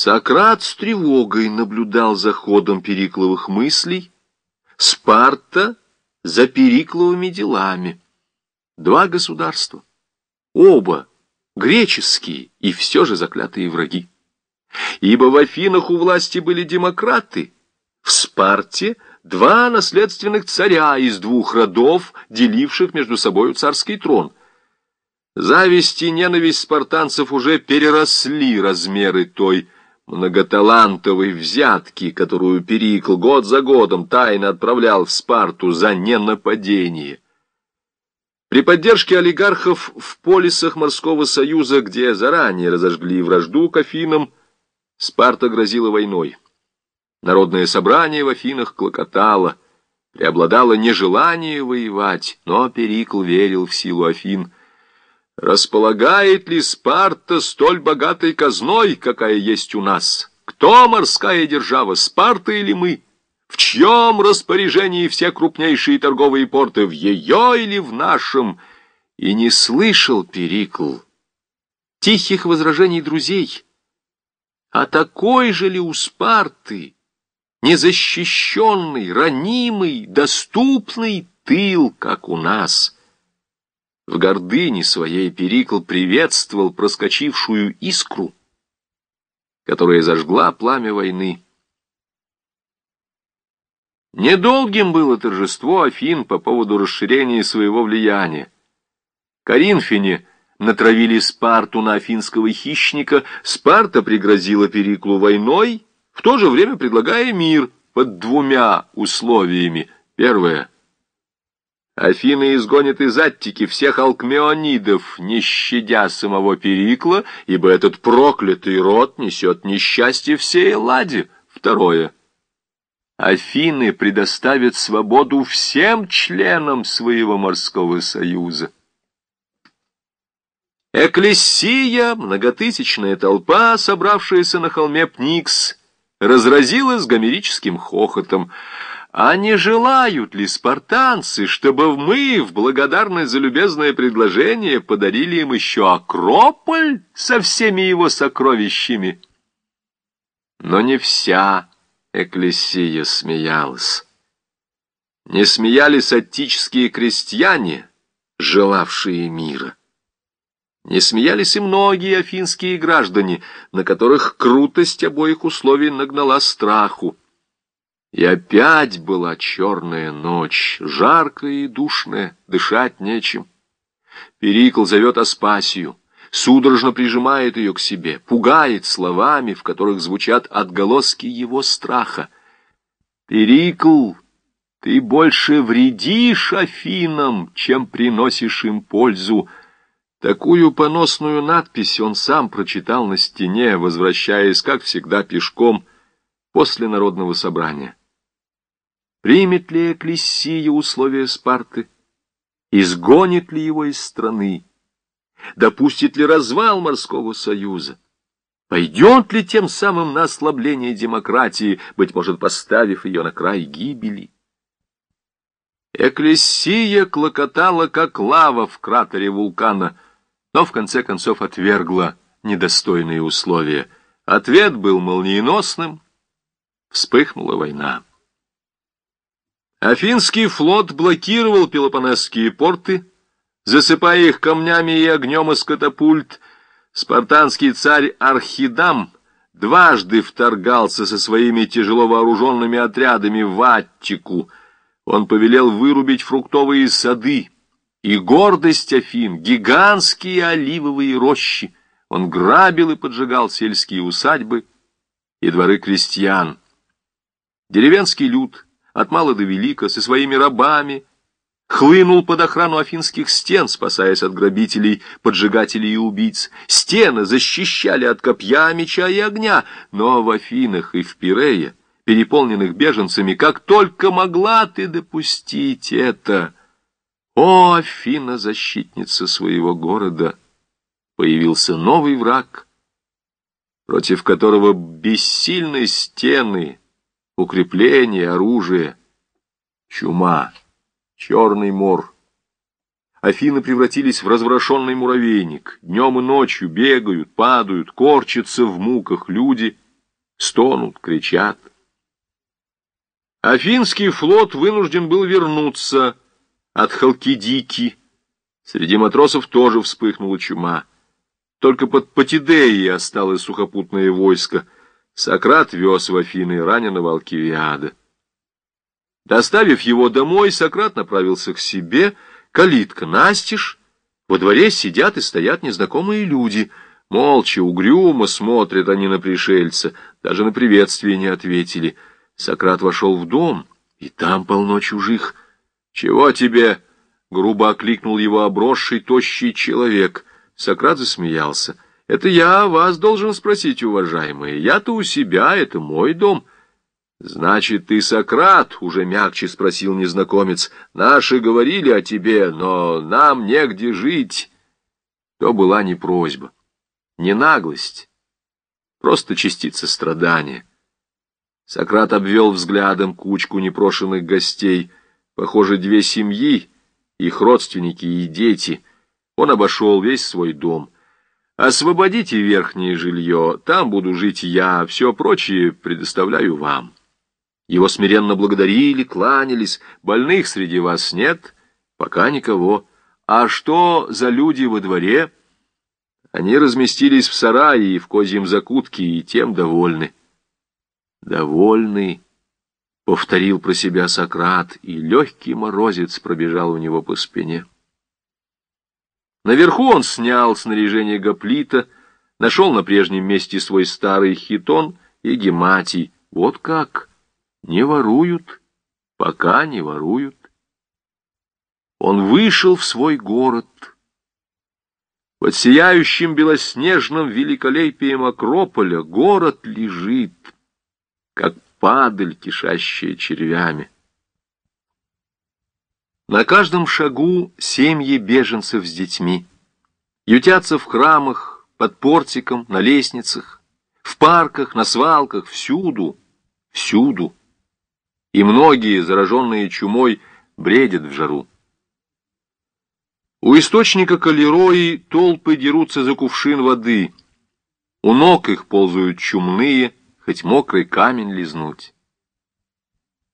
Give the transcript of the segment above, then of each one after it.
Сократ с тревогой наблюдал за ходом Перикловых мыслей, Спарта за Перикловыми делами. Два государства, оба греческие и все же заклятые враги. Ибо в Афинах у власти были демократы, в Спарте два наследственных царя из двух родов, деливших между собою царский трон. Зависть и ненависть спартанцев уже переросли размеры той многоталантовой взятки, которую Перикл год за годом тайно отправлял в Спарту за ненападение. При поддержке олигархов в полисах морского союза, где заранее разожгли вражду к Афинам, Спарта грозила войной. Народное собрание в Афинах клокотало, преобладало нежелание воевать, но Перикл верил в силу Афин. Располагает ли Спарта столь богатой казной, какая есть у нас? Кто морская держава, Спарта или мы? В чьем распоряжении все крупнейшие торговые порты, в ее или в нашем? И не слышал Перикл тихих возражений друзей. А такой же ли у Спарты, незащищенный, ранимый, доступный тыл, как у нас — в гордыне своей Перикл приветствовал проскочившую искру, которая зажгла пламя войны. Недолгим было торжество Афин по поводу расширения своего влияния. Коринфяне натравили Спарту на афинского хищника, Спарта пригрозила Периклу войной, в то же время предлагая мир под двумя условиями. Первое — Афины изгонят из Аттики всех алкмеонидов, не щадя самого Перикла, ибо этот проклятый род несет несчастье всей Элладе. Второе. Афины предоставят свободу всем членам своего морского союза. Экклесия, многотысячная толпа, собравшаяся на холме Пникс, разразилась гомерическим хохотом — а не желают ли спартанцы, чтобы мы в благодарность за любезное предложение подарили им еще Акрополь со всеми его сокровищами? Но не вся экклесия смеялась. Не смеялись аттические крестьяне, желавшие мира. Не смеялись и многие афинские граждане, на которых крутость обоих условий нагнала страху. И опять была черная ночь, жаркая и душная, дышать нечем. Перикл зовет Аспасию, судорожно прижимает ее к себе, пугает словами, в которых звучат отголоски его страха. «Перикл, ты больше вредишь Афинам, чем приносишь им пользу». Такую поносную надпись он сам прочитал на стене, возвращаясь, как всегда, пешком после народного собрания. Примет ли Экклесия условия Спарты? Изгонит ли его из страны? Допустит ли развал морского союза? Пойдет ли тем самым на ослабление демократии, быть может, поставив ее на край гибели? Экклесия клокотала, как лава в кратере вулкана, но в конце концов отвергла недостойные условия. Ответ был молниеносным. Вспыхнула война. Афинский флот блокировал пелопонесские порты, засыпая их камнями и огнем из катапульт. Спартанский царь Архидам дважды вторгался со своими тяжело вооруженными отрядами в Аттику. Он повелел вырубить фруктовые сады и гордость Афин, гигантские оливовые рощи. Он грабил и поджигал сельские усадьбы и дворы крестьян. Деревенский люд — от мала до велика, со своими рабами, хлынул под охрану афинских стен, спасаясь от грабителей, поджигателей и убийц. Стены защищали от копья, меча и огня, но в Афинах и в Пирее, переполненных беженцами, как только могла ты допустить это. О, Афина, защитница своего города! Появился новый враг, против которого бессильны стены, укрепление, оружие, чума, черный мор. Афины превратились в разворошенный муравейник. Днем и ночью бегают, падают, корчатся в муках люди стонут, кричат. Афинский флот вынужден был вернуться от Халкидики. Среди матросов тоже вспыхнула чума. Только под Патидеей осталось сухопутное войско. Сократ вез в Афины раненого Алкивиада. Доставив его домой, Сократ направился к себе. Калитка настежь. Во дворе сидят и стоят незнакомые люди. Молча, угрюмо смотрят они на пришельца. Даже на приветствие не ответили. Сократ вошел в дом, и там полно чужих. «Чего тебе?» — грубо окликнул его обросший, тощий человек. Сократ засмеялся. «Это я вас должен спросить, уважаемые. Я-то у себя, это мой дом». «Значит, ты Сократ?» — уже мягче спросил незнакомец. «Наши говорили о тебе, но нам негде жить». То была не просьба, не наглость, просто частица страдания. Сократ обвел взглядом кучку непрошенных гостей. Похоже, две семьи, их родственники и дети. Он обошел весь свой дом. «Освободите верхнее жилье, там буду жить я, все прочее предоставляю вам». Его смиренно благодарили, кланялись. Больных среди вас нет? Пока никого. А что за люди во дворе? Они разместились в сарае и в козьем закутке, и тем довольны. Довольный, повторил про себя Сократ, и легкий морозец пробежал у него по спине. Наверху он снял снаряжение гоплита, нашел на прежнем месте свой старый хитон и гематий. Вот как! Не воруют, пока не воруют. Он вышел в свой город. Под сияющим белоснежным великолепием Акрополя город лежит, как падаль, кишащая червями. На каждом шагу семьи беженцев с детьми. Ютятся в храмах, под портиком, на лестницах, в парках, на свалках, всюду, всюду и многие, зараженные чумой, бредят в жару. У источника калерои толпы дерутся за кувшин воды. У ног их ползают чумные, хоть мокрый камень лизнуть.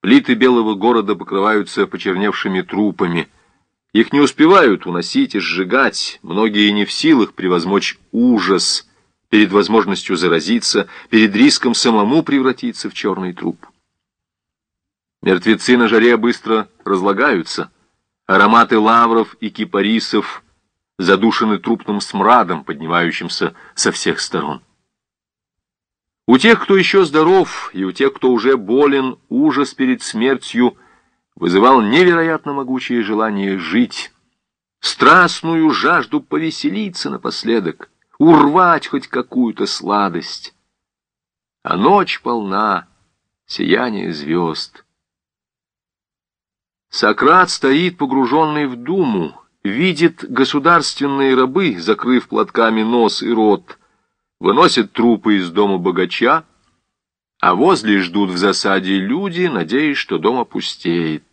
Плиты белого города покрываются почерневшими трупами. Их не успевают уносить и сжигать, многие не в силах превозмочь ужас перед возможностью заразиться, перед риском самому превратиться в черный труп. Мертвецы на жаре быстро разлагаются. Ароматы лавров и кипарисов задушены трупным смрадом, поднимающимся со всех сторон. У тех, кто еще здоров, и у тех, кто уже болен, ужас перед смертью вызывал невероятно могучее желание жить, страстную жажду повеселиться напоследок, урвать хоть какую-то сладость. А ночь полна, сияние звезд — Сократ стоит погруженный в думу, видит государственные рабы, закрыв платками нос и рот, выносят трупы из дома богача, а возле ждут в засаде люди, надеясь, что дом опустеет.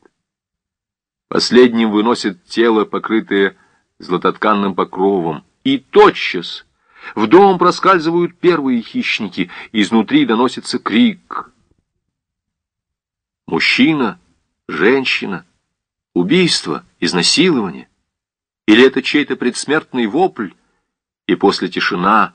Последним выносят тело, покрытое златотканным покровом, и тотчас в дом проскальзывают первые хищники, изнутри доносится крик. Мужчина — женщина, убийство, изнасилование? Или это чей-то предсмертный вопль? И после тишина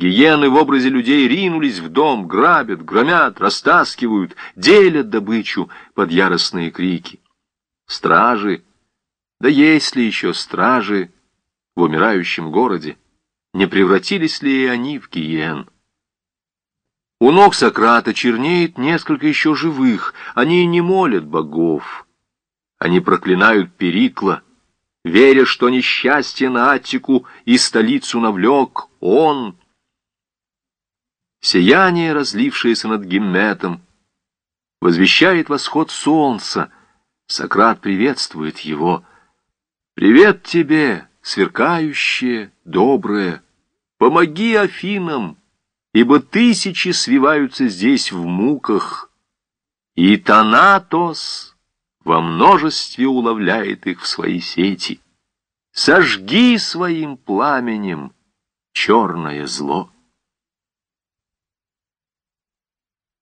гиены в образе людей ринулись в дом, грабят, громят, растаскивают, делят добычу под яростные крики. Стражи, да есть ли еще стражи в умирающем городе? Не превратились ли и они в гиен? У ног Сократа чернеет несколько еще живых. Они не молят богов. Они проклинают Перикла, веря, что несчастье на Аттику и столицу навлек он. Сияние, разлившееся над Гимметом, возвещает восход солнца. Сократ приветствует его. «Привет тебе, сверкающее, доброе! Помоги Афинам!» ибо тысячи свиваются здесь в муках, и Танатос во множестве уловляет их в свои сети. Сожги своим пламенем черное зло.